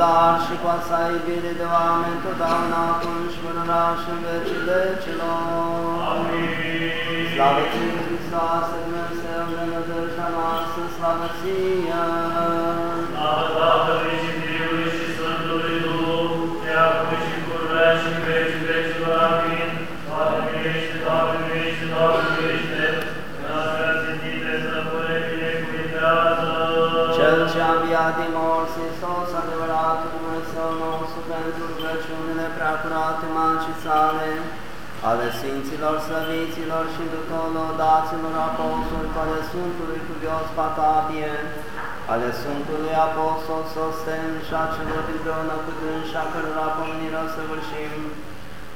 dar și poasa iubire de oameni totdeauna acum și până și în vecii vecilor. Amin. Slavă Ție, Hristoase, Dumnezeu, de nădejdea noastră, slavă Ție! Slavă Tatălui și Fiului și Sfântului Duh, de acum și pururea și în vecii vecilor. Amin. Doamne miluiește, Doamne miluiește, Doamne miluiește, în asfințite stăpâne binecuvintează. Cel ce a înviat din morți, Hristos, adevăratul Dumnezeu nostru, pentru rugăciunile preacurate Mancii sale, ale Sfinților, Slăviților și tuturor daților apostoli, cu ale Sfântului Cuvios Patapie, ale Sfântului Apostol Sosten și a celor împreună cu dânsi, a cărora pomenirea săvârșim,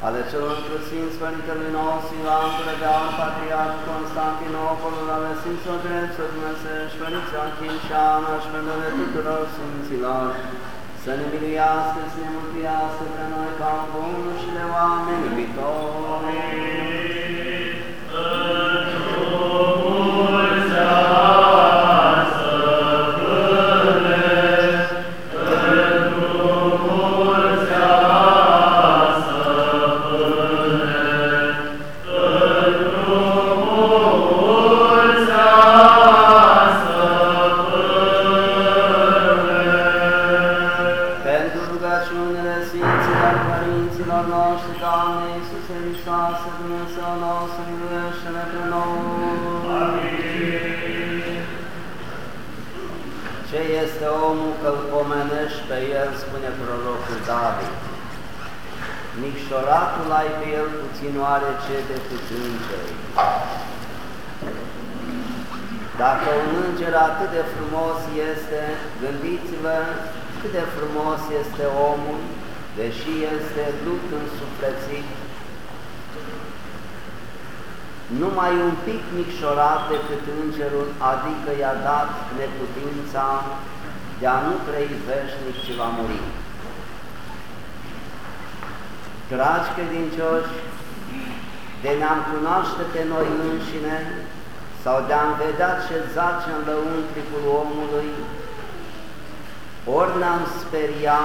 ale celor Sfinți Părintelui nostru Ioan Curebean, Patriarh Constantinopolul, ale Sfinților Dreților Dumnezeu și Părinții Achim și Ana și pentru tuturor Sfinților, să ne miluiască, să ne mântuiască pe noi ca un bun și de oameni iubitori. Numai un pic micșorat decât îngerul, adică i-a dat neputința de a nu trăi veșnic, ci va muri. Dragi credincioși, de ne-am cunoaște pe noi înșine sau de a-mi vedea ce zace în lăuntricul omului, ori ne-am speria,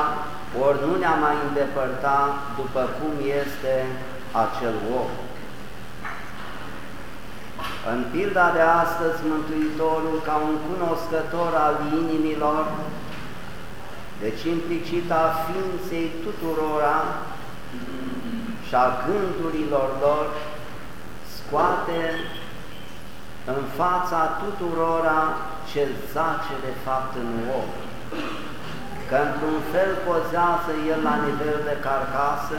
ori nu ne-am mai îndepărta după cum este acel om. În pilda de astăzi, Mântuitorul, ca un cunoscător al inimilor, deci implicit a ființei tuturora și a gândurilor lor, scoate în fața tuturora ce zace de fapt în om. Că într-un fel pozează el la nivel de carcasă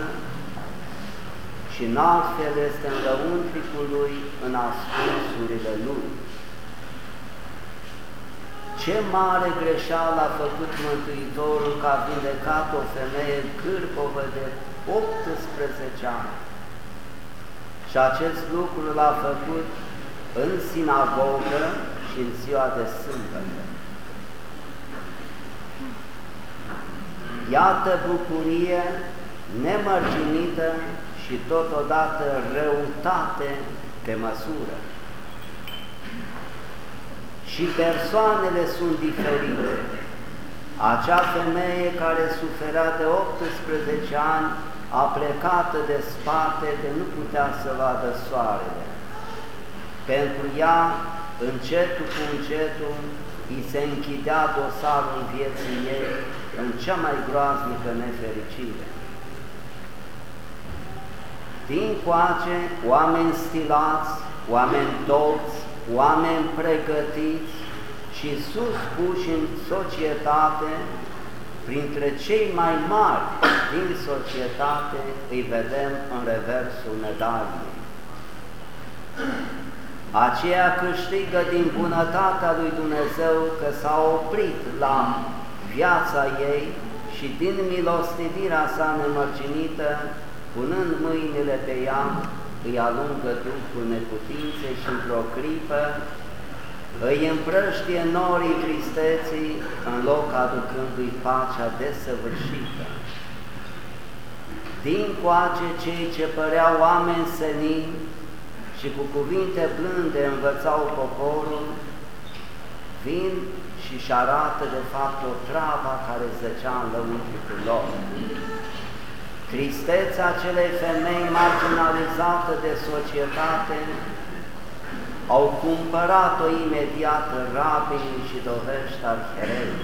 și în alt fel este în lăuntricul lui, în ascunsurile lui. Ce mare greșeală a făcut Mântuitorul că a vindecat o femeie cârpovă de 18 ani. Și acest lucru l-a făcut în sinagogă și în ziua de sâmbătă. Iată bucurie nemărginită și totodată răutate pe măsură. Și persoanele sunt diferite. Acea femeie care suferea de 18 ani a plecat de spate de nu putea să vadă soarele. Pentru ea, încetul cu încetul, îi se închidea dosarul vieții ei în cea mai groaznică nefericire. Din coace, oameni stilați, oameni toți, oameni pregătiți și sus puși în societate, printre cei mai mari din societate îi vedem în reversul medaliei. Aceea câștigă din bunătatea lui Dumnezeu că s-a oprit la viața ei și din milostivirea sa nemărginită, punând mâinile pe ea, îi alungă Duhul neputinței și într-o clipă îi împrăștie norii tristeții în loc aducându-i pacea desăvârșită. Din coace cei ce păreau oameni senini și cu cuvinte blânde învățau poporul, vin și își arată de fapt o travă care zăcea în lăuntricul lor. Tristețea acelei femei marginalizate de societate au cumpărat-o imediat rabinii și dovești arherei.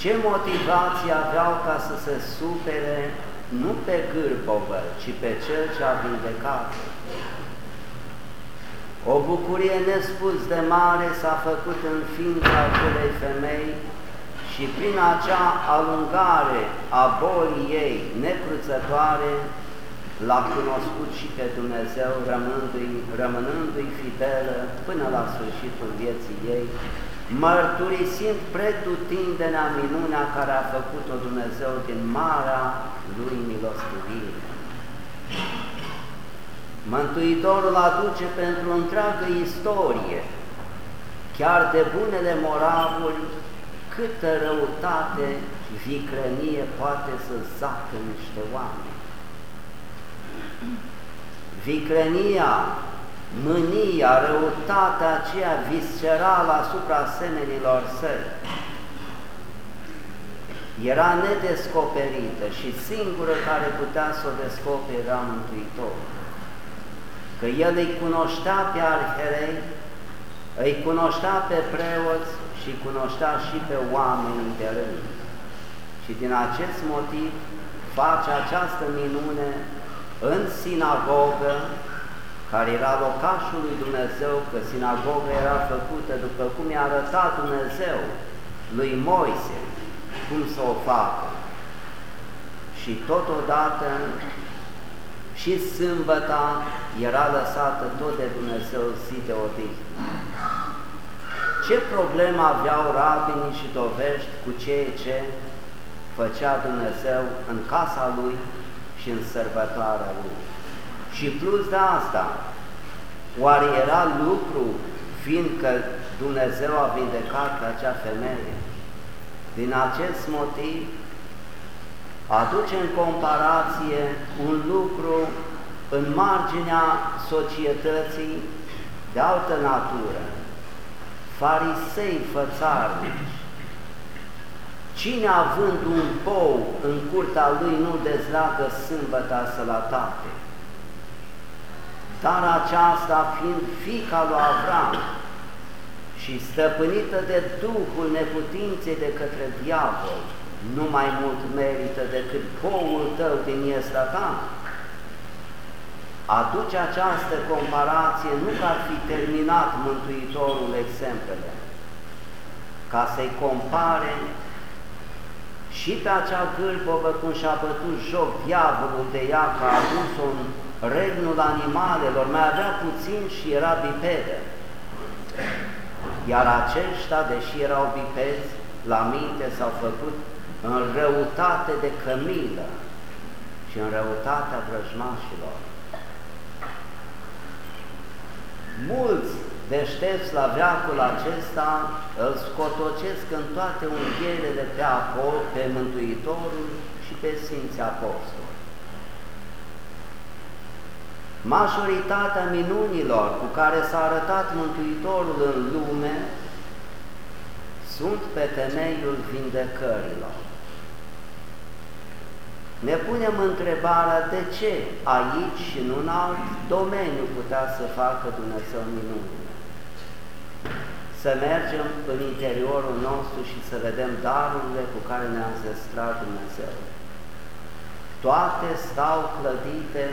Ce motivație aveau ca să se supere nu pe gârbovă, ci pe cel ce a vindecat? O bucurie nespus de mare s-a făcut în ființa acelei femei și prin acea alungare a bolii ei necruțătoare l-a cunoscut și pe Dumnezeu rămânându-i rămânându fidelă până la sfârșitul vieții ei, mărturisind pretutindenea minunea care a făcut-o Dumnezeu din marea lui milostivire. Mântuitorul aduce pentru întreagă istorie, chiar de bunele moravuri, câtă răutate și vicrenie poate să zacă niște oameni. Vicrenia, mânia, răutatea aceea viscerală asupra semenilor săi era nedescoperită și singură care putea să o descopere era Mântuitorul că el îi cunoștea pe arherei, îi cunoștea pe preoți și cunoștea și pe oameni de rând. Și din acest motiv face această minune în sinagogă, care era locașul lui Dumnezeu, că sinagoga era făcută după cum i-a arătat Dumnezeu lui Moise, cum să o facă. Și totodată și sâmbăta era lăsată tot de Dumnezeu zi de odihnă. Ce problemă aveau rabinii și dovești cu ceea ce făcea Dumnezeu în casa Lui și în sărbătoarea Lui? Și plus de asta, oare era lucru fiindcă Dumnezeu a vindecat pe acea femeie? Din acest motiv, aduce în comparație un lucru în marginea societății de altă natură, farisei fățarnici. Cine având un pou în curtea lui nu dezleagă sâmbăta sălătate, dar aceasta fiind fica lui Avram și stăpânită de Duhul neputinței de către diavol, nu mai mult merită decât poul tău din iesta ta? Aduce această comparație nu că ar fi terminat Mântuitorul exemplele, ca să-i compare și pe acea gâlbovă cum și-a bătut joc diavolul de ea că a adus-o în regnul animalelor, mai avea puțin și era bipedă. Iar aceștia, deși erau bipezi, la minte s-au făcut în răutate de cămilă și în răutatea vrăjmașilor. Mulți deștepți la veacul acesta îl scotocesc în toate unghielele pe, apol, pe Mântuitorul și pe Sfinții Apostoli. Majoritatea minunilor cu care s-a arătat Mântuitorul în lume sunt pe temeiul vindecărilor. Ne punem întrebarea de ce aici și nu în alt domeniu putea să facă Dumnezeu minunile. Să mergem în interiorul nostru și să vedem darurile cu care ne-a zestrat Dumnezeu. Toate stau clădite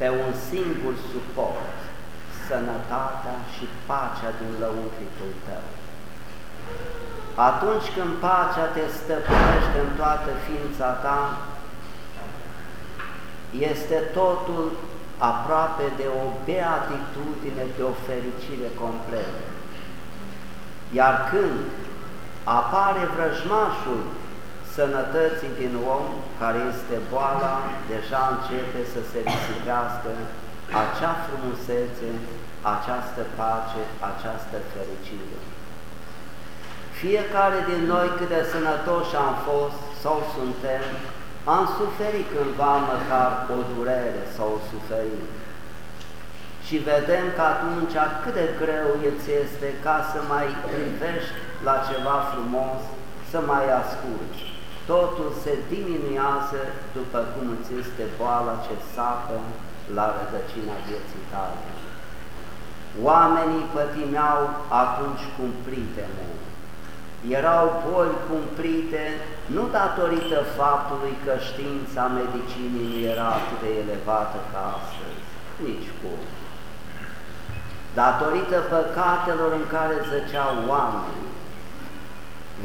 pe un singur suport, sănătatea și pacea din lăuntricul tău. Atunci când pacea te stăpânește în toată ființa ta, este totul aproape de o beatitudine, de o fericire completă. Iar când apare vrăjmașul sănătății din om, care este boala, deja începe să se risipească acea frumusețe, această pace, această fericire. Fiecare din noi cât de sănătoși am fost sau suntem, am suferit cândva măcar o durere sau o suferință. Și și vedem că atunci cât de greu îți este ca să mai privești la ceva frumos, să mai asculți. Totul se diminuează după cum îți este boala ce sapă la rădăcina vieții tale. Oamenii pătimeau atunci cumplite mult. Erau boli cumplite nu datorită faptului că știința medicinii nu era atât de elevată ca astăzi, nici cum. Datorită păcatelor în care zăceau oamenii,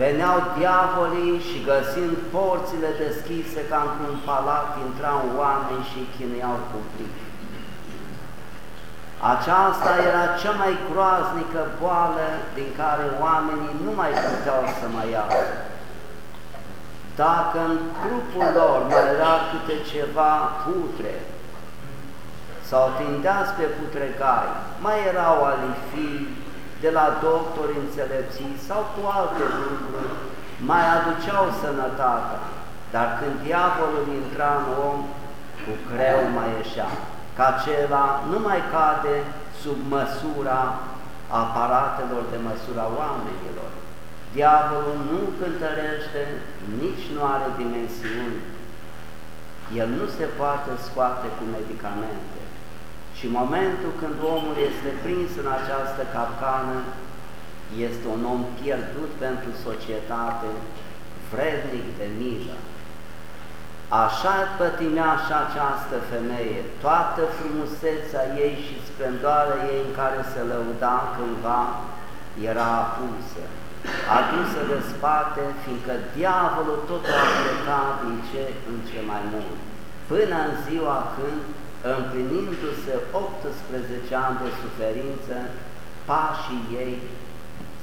veneau diavolii și găsind porțile deschise ca într-un palat, intrau oameni și chinuiau cumplite. Aceasta era cea mai groaznică boală din care oamenii nu mai puteau să mai iasă. Dacă în trupul lor mai era câte ceva putre sau tindeați pe putregai, mai erau alifii de la doctori înțelepții sau cu alte lucruri, mai aduceau sănătatea, dar când diavolul intra în om, cu greu mai ieșea că acela nu mai cade sub măsura aparatelor de măsura oamenilor. Diavolul nu cântărește, nici nu are dimensiuni. El nu se poate scoate cu medicamente. Și momentul când omul este prins în această capcană, este un om pierdut pentru societate, vrednic de milă. Așa pătimea și această femeie, toată frumusețea ei și splendoarea ei în care se lăuda cândva era apusă, adusă de spate, fiindcă diavolul tot a plecat din ce în ce mai mult, până în ziua când, împlinindu-se 18 ani de suferință, pașii ei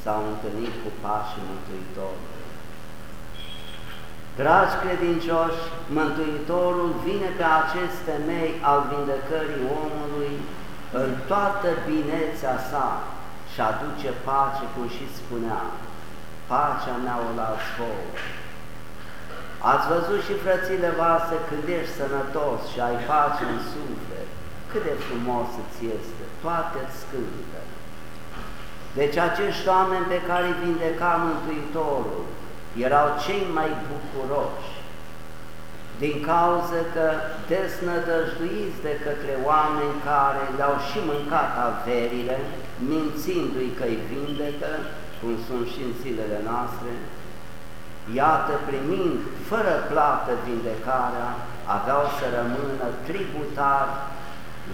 s-au întâlnit cu pașii Mântuitorului. Dragi credincioși, Mântuitorul vine pe acest temei al vindecării omului în toată binețea sa și aduce pace, cum și spunea, pacea mea o las vouă. Ați văzut și frățile voastre când ești sănătos și ai pace în suflet, cât de frumos îți este, toate scântă. Deci acești oameni pe care îi vindeca Mântuitorul, erau cei mai bucuroși din cauza că desnădăjduiți de către oameni care le-au și mâncat averile, mințindu-i că îi vindecă, cum sunt și în zilele noastre, iată, primind fără plată vindecarea, aveau să rămână tributari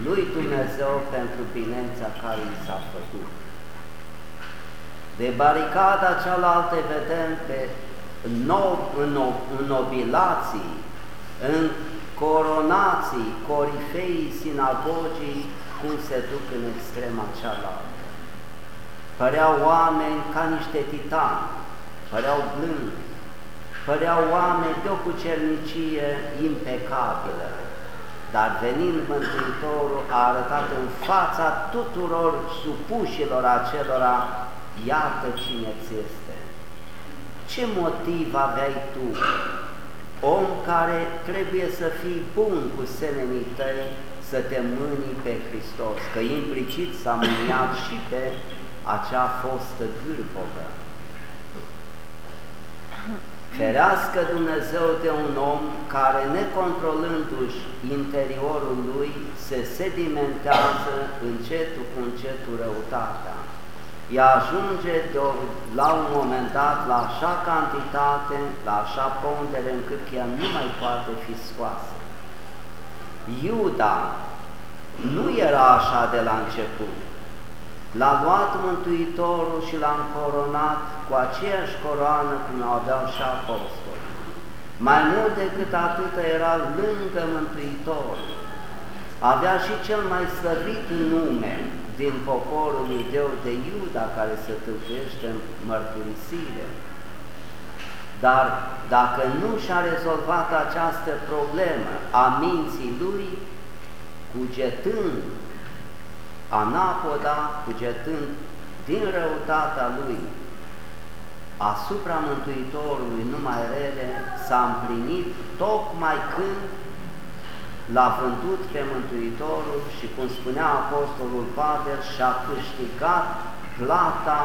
lui Dumnezeu pentru binețea care i s-a făcut. De baricada cealaltă vedem pe nob, în, în nobilații, în coronații, corifeii sinagogii, cum se duc în extrema cealaltă. Păreau oameni ca niște titani, păreau blânzi, păreau oameni de o cucernicie impecabilă, dar venind Mântuitorul a arătat în fața tuturor supușilor acelora, iată cine ți este. Ce motiv aveai tu, om care trebuie să fii bun cu semenii tăi, să te mâni pe Hristos, că implicit s-a mâniat și pe acea fostă gârpovă. Ferească Dumnezeu de un om care, necontrolându-și interiorul lui, se sedimentează încetul cu încetul răutatea ea ajunge de o, la un moment dat la așa cantitate, la așa pondere, încât ea nu mai poate fi scoasă. Iuda nu era așa de la început. L-a luat Mântuitorul și l-a încoronat cu aceeași coroană cum o aveau și apostoli. Mai mult decât atât era lângă Mântuitorul. Avea și cel mai slăvit nume, din poporul lui Deu de Iuda care se tâlcuiește în mărturisire. Dar dacă nu și-a rezolvat această problemă a minții lui, cugetând anapoda, cugetând din răutatea lui asupra Mântuitorului numai rele, s-a împlinit tocmai când l-a vândut pe Mântuitorul și, cum spunea Apostolul Pavel, și-a câștigat plata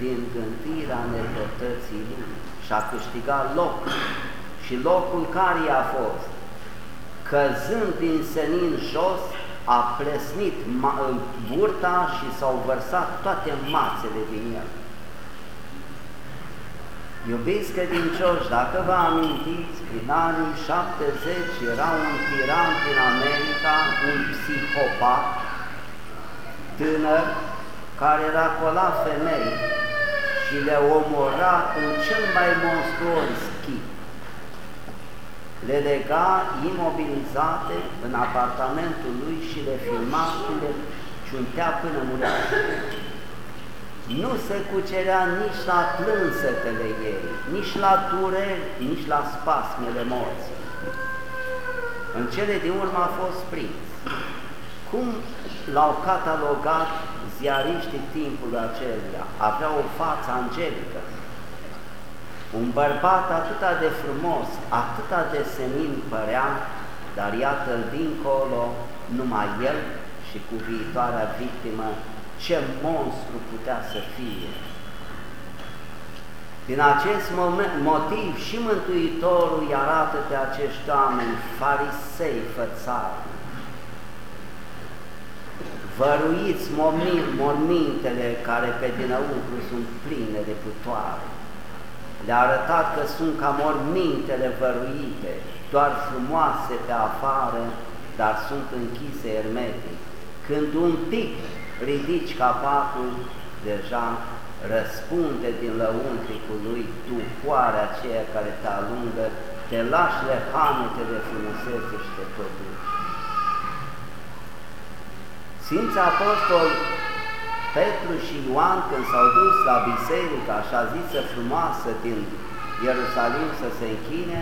din gândirea nedreptății lui și-a câștigat loc. Și locul care i-a fost? Căzând din senin jos, a plesnit burta și s-au vărsat toate mațele din el. Iubiți credincioși, dacă vă amintiți, prin anii 70 era un tiran din America, un psihopat, tânăr, care racola femei și le omora în cel mai monstruos chip. Le lega imobilizate în apartamentul lui și le filma și le ciuntea până murea nu se cucerea nici la plânsetele ei, nici la dureri, nici la spasmele morții. În cele din urmă a fost prins. Cum l-au catalogat ziariștii timpului acelea? Avea o față angelică. Un bărbat atât de frumos, atât de senin părea, dar iată-l dincolo, numai el și cu viitoarea victimă ce monstru putea să fie. Din acest moment, motiv și Mântuitorul îi arată pe acești oameni farisei fățari. Văruiți mormintele care pe dinăuntru sunt pline de putoare. Le-a arătat că sunt ca mormintele văruite, doar frumoase pe afară, dar sunt închise ermetic. Când un pic ridici capacul, deja răspunde din lăuntricul lui tupoarea aceea care te alungă, te lași lehanete de frumusețe și te produci. Sfinții Apostol Petru și Ioan, când s-au dus la biserica așa zisă frumoasă din Ierusalim să se închine,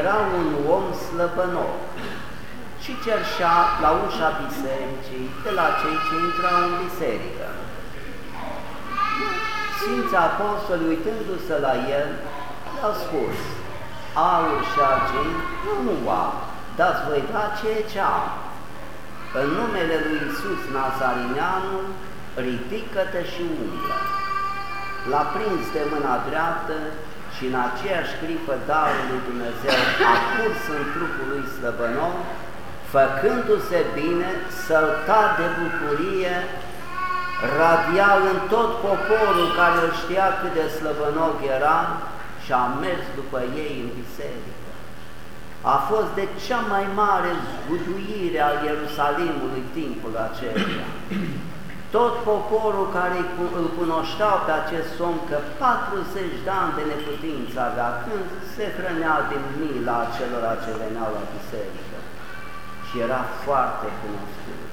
era un om slăbănor, și cerșea la ușa bisericii de la cei ce intrau în biserică. Sfinții Apostoli, uitându-se la el, le-au spus, aur și argint nu am, dați voi da ceea ce am. În numele lui Iisus Nazarineanul, ridică-te și umblă. L-a prins de mâna dreaptă și în aceeași clipă darul lui Dumnezeu a curs în trupul lui slăbănou făcându-se bine, sălta de bucurie, radia în tot poporul care îl știa cât de slăbănog era și a mers după ei în biserică. A fost de cea mai mare zguduire al Ierusalimului timpul acela. Tot poporul care îl cunoșteau pe acest om că 40 de ani de neputință avea când se hrănea din mila acelor ce veneau la biserică și era foarte cunoscut.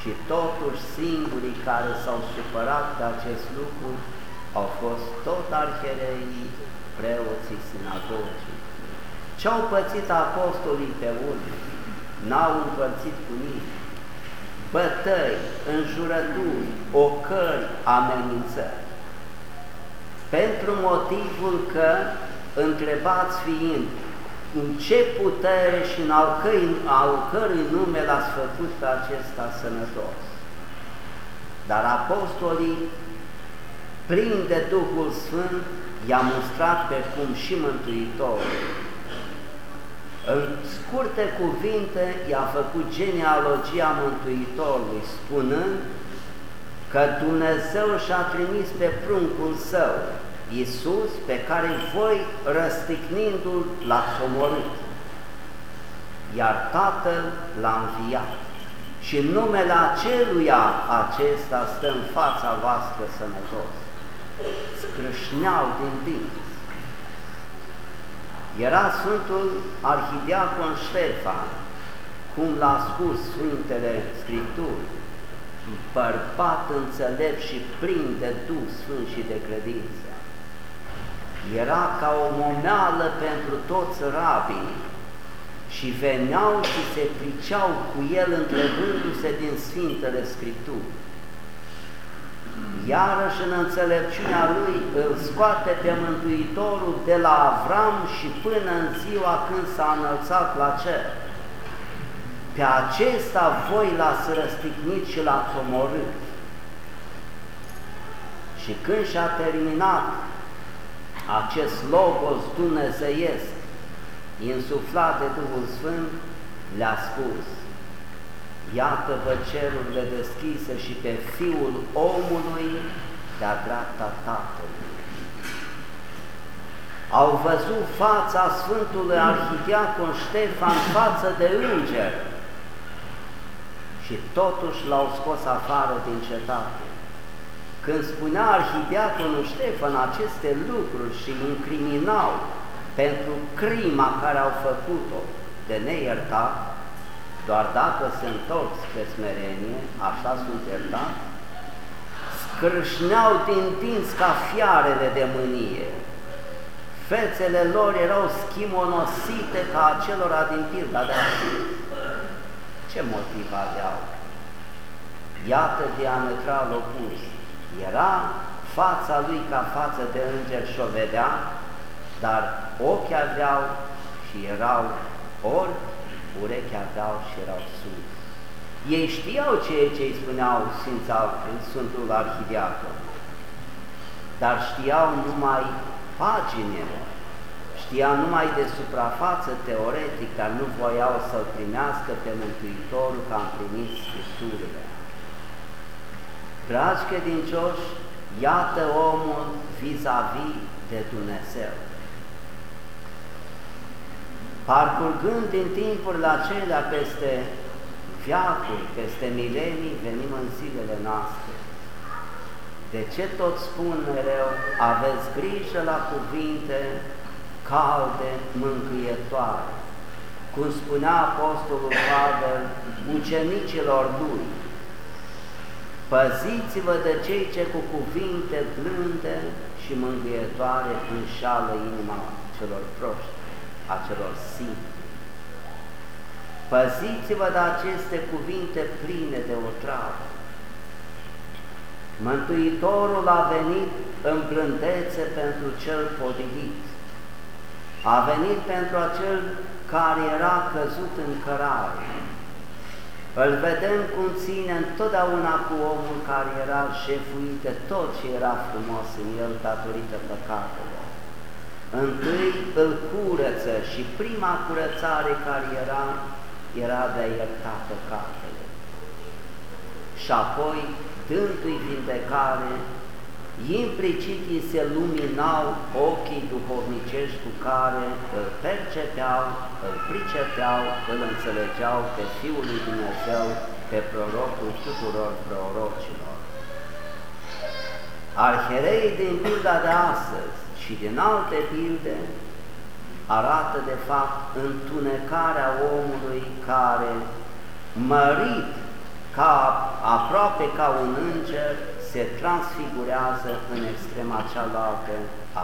Și totuși singurii care s-au supărat de acest lucru au fost tot arhereii, preoții sinagogii. Ce-au pățit apostolii pe urmă? N-au împărțit cu nimic. Bătăi, înjurături, ocări, amenințări. Pentru motivul că, întrebați fiind, în ce putere și în al, căi, al cărui nume l-ați făcut pe acesta sănătos. Dar apostolii, plin de Duhul Sfânt, i-a mustrat pe cum și Mântuitorul. În scurte cuvinte i-a făcut genealogia Mântuitorului, spunând că Dumnezeu și-a trimis pe pruncul său, Iisus pe care voi răstignindu-l l-ați omorât, iar Tatăl l-a înviat și în numele aceluia acesta stă în fața voastră sănătos. Scrâșneau din dinți. Era Sfântul Arhidiacon Ștefan, cum l-a spus Sfintele Scripturi, bărbat înțelept și plin de Duh Sfânt și de credință era ca o momeală pentru toți rabii și veneau și se priceau cu el întrebându-se din Sfintele Scripturi. Iarăși în înțelepciunea lui îl scoate pe Mântuitorul de la Avram și până în ziua când s-a înălțat la cer. pe acesta voi l-ați răstignit și l-ați omorât. Și când și-a terminat acest logos dumnezeiesc, insuflat de Duhul Sfânt, le-a spus, Iată-vă cerurile deschise și pe Fiul omului de-a dreapta Tatălui. Au văzut fața Sfântului Arhidiacon Ștefan față de înger și totuși l-au scos afară din cetate. Când spunea Arhidiaconul Ștefan aceste lucruri și îl incriminau pentru crima care au făcut-o de neiertat, doar dacă se întorc spre smerenie, așa sunt iertat, scrâșneau din dinți ca fiarele de mânie. Fețele lor erau schimonosite ca acelora din pilda de astăzi. Ce motiv aveau? Iată diametral opus. Era fața lui ca față de înger și o vedea, dar ochii aveau și erau ori urechi aveau și erau sus. Ei știau ceea ce îi spuneau Sfința, Sfântul Arhidiacon, dar știau numai paginile, știau numai de suprafață teoretic, dar nu voiau să-L primească pe Mântuitorul ca am primit Scripturile. Dragi credincioși, iată omul vis-a-vis -vis de Dumnezeu. Parcurgând din timpurile acelea peste viacuri, peste milenii, venim în zilele noastre. De ce tot spun mereu, aveți grijă la cuvinte calde, mângâietoare, cum spunea Apostolul Pavel ucenicilor lui, Păziți-vă de cei ce cu cuvinte blânde și mângâietoare înșală inima celor proști a celor simpli. Păziți-vă de aceste cuvinte pline de otravă. Mântuitorul a venit în blândețe pentru cel potrivit. A venit pentru acel care era căzut în cărare. Îl vedem cum ține întotdeauna cu omul care era șefuit de tot ce era frumos în el datorită păcatelor. Întâi îl curăță și prima curățare care era, era de a ierta păcatele. Și apoi, dându-i vindecare, implicit îi se luminau ochii duhovnicești cu care îl percepeau, îl pricepeau, îl înțelegeau pe Fiul lui Dumnezeu, pe prorocul tuturor prorocilor. Arhereii din pilda de astăzi și din alte pilde arată de fapt întunecarea omului care, mărit ca, aproape ca un înger, se transfigurează în extrema cealaltă,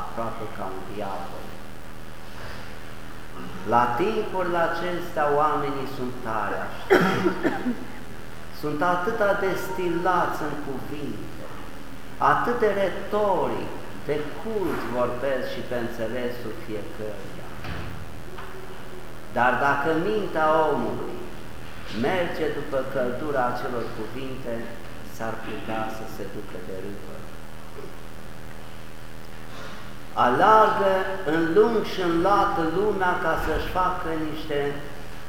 aproape ca un diavol. La timpurile acestea oamenii sunt tare așa. sunt atât de stilați în cuvinte, atât de retoric, pe cult vorbesc și pe înțelesul fiecăruia. Dar dacă mintea omului merge după căldura acelor cuvinte, s-ar putea să se ducă de râpă. Alargă în lung și în lată lumea ca să-și facă niște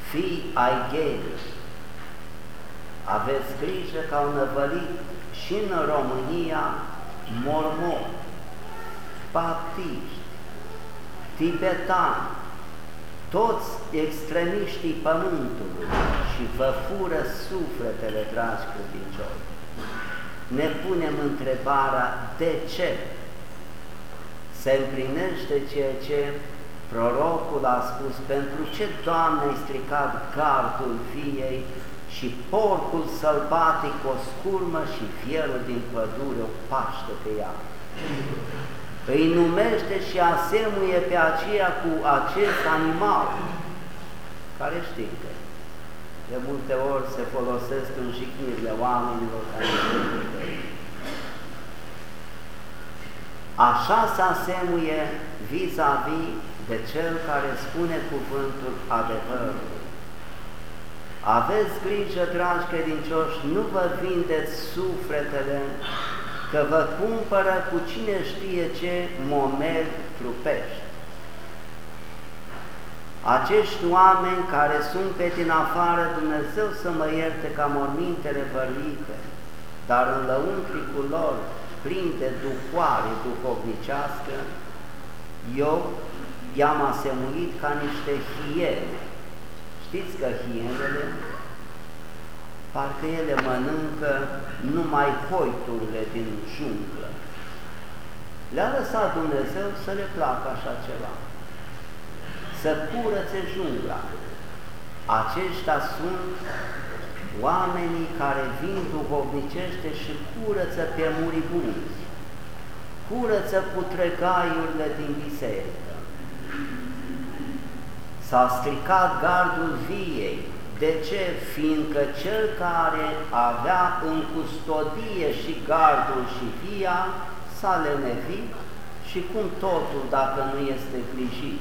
fii ai ghei. Aveți grijă că au năvălit și în România mormoni baptiști, tibetani, toți extremiștii pământului și vă fură sufletele, dragi credincioși. Ne punem întrebarea de ce. Se împlinește ceea ce prorocul a spus, pentru ce, Doamne, ai stricat gardul viei și porcul sălbatic o scurmă și fierul din pădure o paște pe ea? Îi numește și asemuie pe aceea cu acest animal, care știți de multe ori se folosesc în jignirile oamenilor care Așa se asemuie vis-a-vis -vis de cel care spune cuvântul adevărului. Aveți grijă, dragi credincioși, nu vă vindeți sufletele, că vă cumpără cu cine știe ce momeri trupești. Acești oameni care sunt pe din afară, Dumnezeu să mă ierte ca mormintele vărlite, dar în lăuntricul lor, plin de duhoare duhovnicească, eu i-am asemuit ca niște hiene. Știți că hienele, parcă ele mănâncă numai hoiturile din junglă. Le-a lăsat Dumnezeu să le placă așa ceva, să curățe jungla. Aceștia sunt oamenii care vin duhovnicește și curăță pe muribunzi, curăță putregaiurile din biserică. S-a stricat gardul viei. De ce? Fiindcă cel care avea în custodie și gardul și via s-a lenevit și cum totul, dacă nu este grijit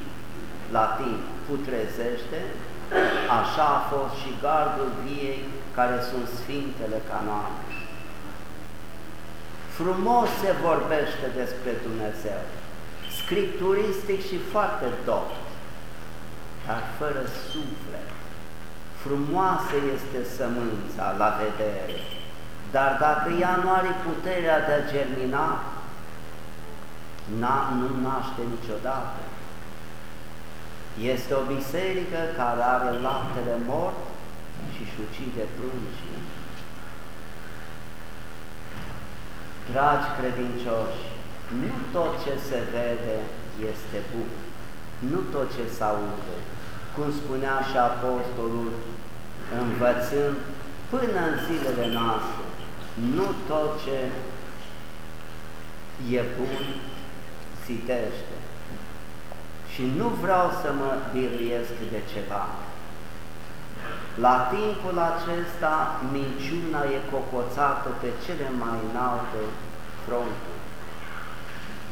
la timp, putrezește, așa a fost și gardul viei care sunt Sfintele Canoane. Frumos se vorbește despre Dumnezeu, scripturistic și foarte dopt, dar fără suflet. Frumoasă este sămânța la vedere, dar dacă ea nu are puterea de a germina, nu naște niciodată. Este o biserică care are laptele mort și își șucide pruncii. Dragi credincioși, nu tot ce se vede este bun, nu tot ce se aude, cum spunea și Apostolul, învățând până în zilele noastre, nu tot ce e bun citește. Și nu vreau să mă biruiesc de ceva, la timpul acesta, minciuna e cocoțată pe cele mai înalte fronturi.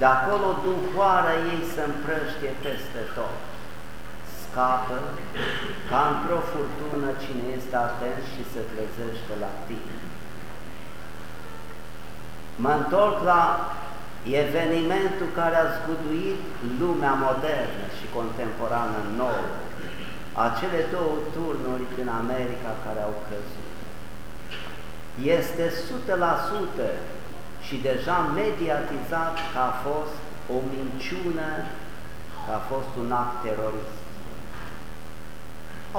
De acolo duhoarea ei se împrăștie peste tot. Scapă ca într-o furtună cine este atent și se trezește la tine. Mă întorc la evenimentul care a zguduit lumea modernă și contemporană nouă, acele două turnuri din America care au căzut. Este 100% și deja mediatizat că a fost o minciună, că a fost un act terorist.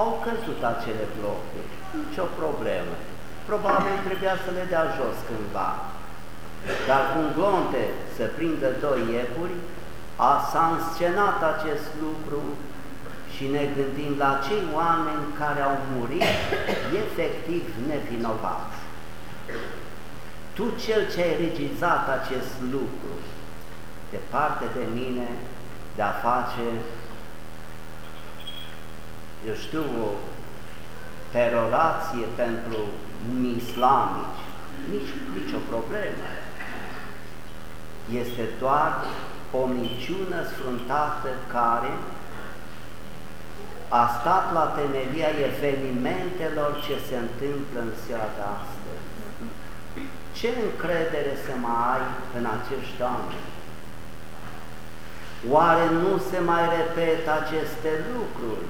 Au căzut acele blocuri, nicio problemă. Probabil trebuia să le dea jos cândva. Dar cum glonte să prindă doi iepuri, a s-a înscenat acest lucru și ne gândim la cei oameni care au murit efectiv nevinovați. Tu cel ce ai regizat acest lucru, departe de mine de a face, eu știu, o perorație pentru islamici, nici, nicio problemă. Este doar o minciună sfruntată care a stat la temelia evenimentelor ce se întâmplă în ziua de astăzi. Ce încredere să mai ai în acești oameni? Oare nu se mai repetă aceste lucruri?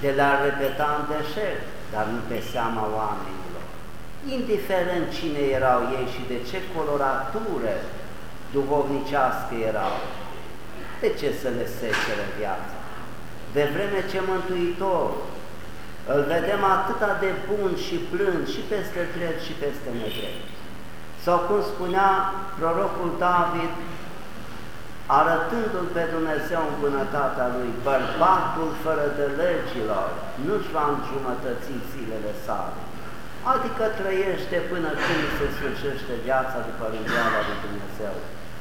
De la repeta în deșert, dar nu pe seama oamenilor. Indiferent cine erau ei și de ce coloratură duhovnicească erau, de ce să le seceră viața? de vreme ce Mântuitor îl vedem atâta de bun și plâns și peste drept și peste nedrept. Sau cum spunea prorocul David, arătându-l pe Dumnezeu în bunătatea lui, bărbatul fără de legilor nu-și va înjumătăți zilele sale, adică trăiește până când se sfârșește viața după rânduiala lui Dumnezeu.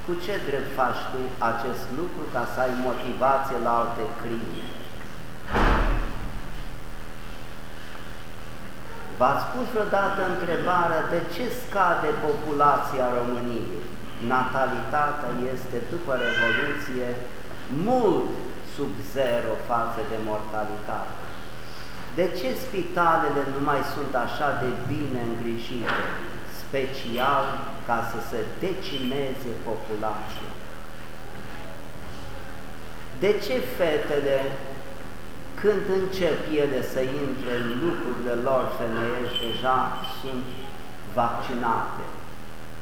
Cu ce drept faci tu acest lucru ca să ai motivație la alte crime? V-ați pus vreodată întrebarea de ce scade populația României? Natalitatea este după Revoluție mult sub zero față de mortalitate. De ce spitalele nu mai sunt așa de bine îngrijite, special ca să se decimeze populația? De ce fetele, când încep ele să intre în lucrurile lor femeiești, deja sunt vaccinate?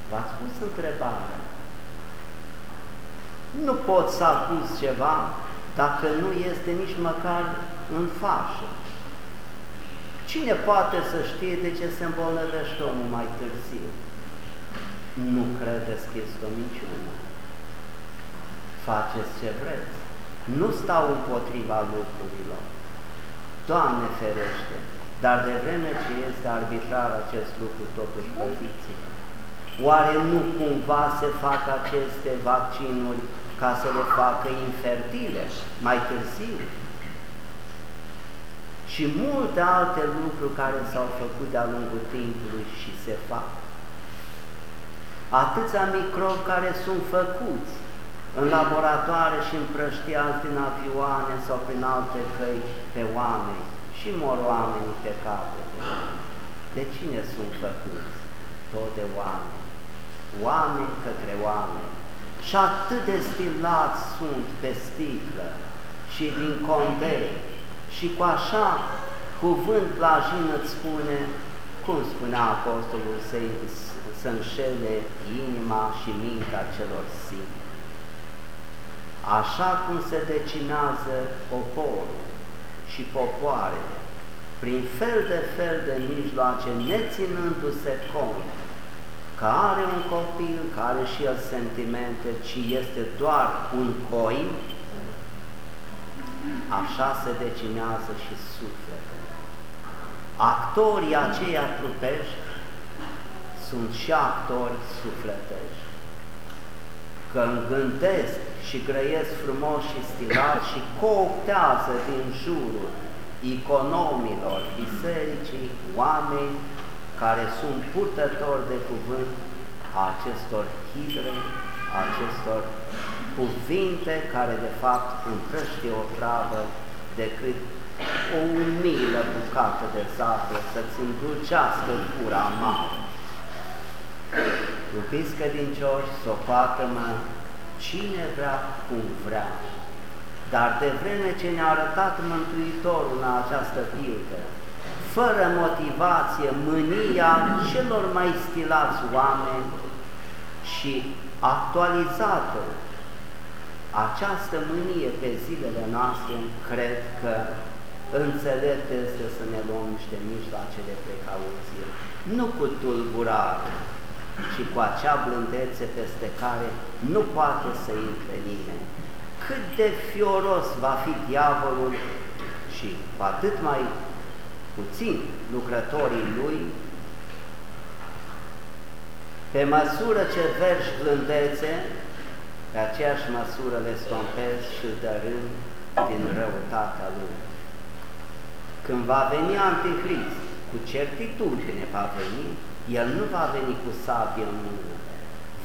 V-ați pus întrebarea. Nu pot să acuz ceva dacă nu este nici măcar în fașă. Cine poate să știe de ce se îmbolnăvește omul mai târziu? Nu credeți că este o minciună. Faceți ce vreți. Nu stau împotriva lucrurilor. Doamne ferește! Dar de vreme ce este arbitrar acest lucru, totuși păziți Oare nu cumva se fac aceste vaccinuri ca să le facă infertile mai târziu? Și multe alte lucruri care s-au făcut de-a lungul timpului și se fac. Atâția microbi care sunt făcuți în laboratoare și împrăștiați din avioane sau prin alte căi pe oameni și mor oamenii pe capete. De cine sunt făcuți? Tot de oameni. Oameni către oameni. Și atât de stilați sunt pe sticlă și din condei și cu așa cuvânt la jină îți spune, cum spunea Apostolul, să, să înșele inima și mintea celor simți așa cum se decinează poporul și popoarele, prin fel de fel de mijloace, neținându-se cont că are un copil, care are și el sentimente, ci este doar un coin, așa se decinează și sufletul. Actorii aceia trupești sunt și actori sufletești, că îngândesc și grăiesc frumos și stilat și cooptează din jurul economilor bisericii oameni care sunt purtători de cuvânt a acestor hidre, acestor cuvinte care de fapt împrăștie o travă decât o umilă bucată de zahăr să-ți îndulcească gura mare. Iubiți credincioși, sopată-mă cine vrea cum vrea. Dar de vreme ce ne-a arătat Mântuitorul în această pildă, fără motivație, mânia celor mai stilați oameni și actualizată această mânie pe zilele noastre, cred că înțelept este să ne luăm niște mijloace de precauție, nu cu tulburare, și cu acea blândețe peste care nu poate să intre nimeni. Cât de fioros va fi diavolul și cu atât mai puțin lucrătorii lui, pe măsură ce vergi blândețe, pe aceeași măsură le stompezi și dărâm din răutatea lui. Când va veni Antichrist, cu certitudine va veni, el nu va veni cu sabie în mână,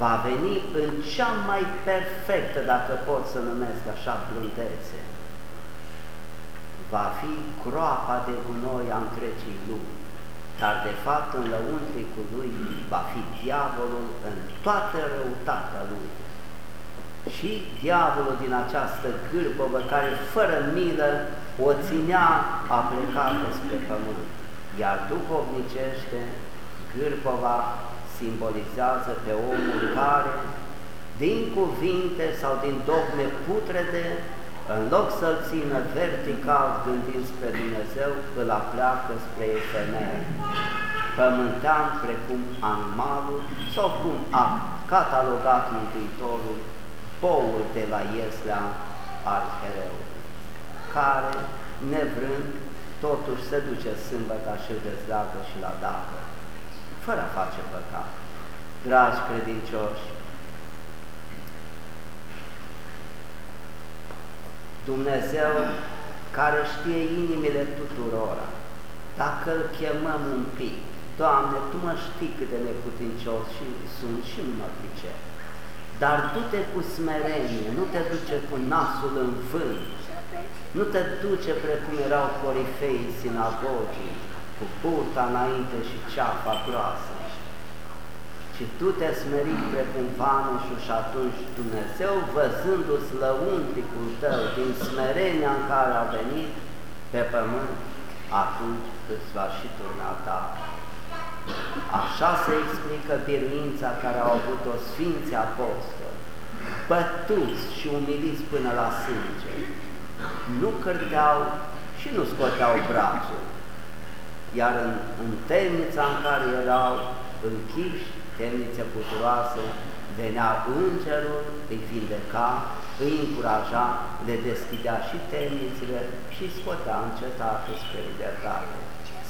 va veni în cea mai perfectă, dacă pot să numesc așa, blândețe. Va fi groapa de gunoi a întregii lumi, dar de fapt în lăuntricul lui va fi diavolul în toată răutatea lui. Și diavolul din această gârbovă care fără milă o ținea aplecată spre pământ, iar duhovnicește Gârpova simbolizează pe omul care, din cuvinte sau din dogme putrede, în loc să-l țină vertical gândind spre Dumnezeu, îl apleacă spre femeie, pământean precum animalul sau cum a catalogat Mântuitorul poul de la Ieslea al Hereului, care, nevrând, totuși se duce sâmbătă și îl dezleagă și la dacă fără a face păcat. Dragi credincioși, Dumnezeu care știe inimile tuturora, dacă îl chemăm un pic, Doamne, Tu mă știi cât de neputincios și sunt și nu mă pricep, dar Du-te cu smerenie, nu te duce cu nasul în vânt, Nu te duce precum erau corifeii sinagogii, cu purta înainte și ceafa groasă, ci tu te smeri precum vanușul și atunci Dumnezeu, văzându-ți lăunticul tău din smerenia în care a venit pe pământ, atunci îți va și turna ta. Așa se explică biruința care au avut-o Sfinții Apostoli, bătuți și umiliți până la sânge, nu cârteau și nu scoteau brațul, iar în, în temnița în care erau închiși, temnițe puturoase, venea îngerul, îi vindeca, îi încuraja, le deschidea și temnițele și scotea în cetate spre libertate,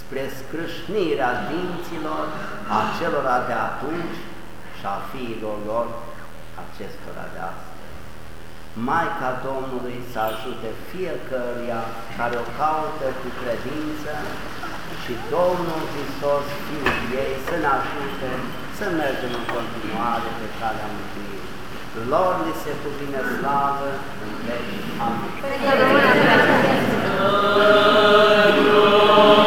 spre scrâșnirea dinților acelora de atunci și a fiilor lor acestora de astăzi. Maica Domnului să ajute fiecăruia care o caută cu credință și Domnul Hristos, Fiul ei, să ne ajute să mergem în continuare pe calea mântuirii. Lor li se cuvine slavă în veci. Amin. Joi